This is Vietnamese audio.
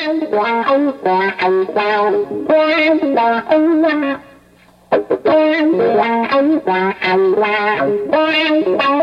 quan quà ông quà ông sao quan đò ông quan quà ông quà ông là quan đò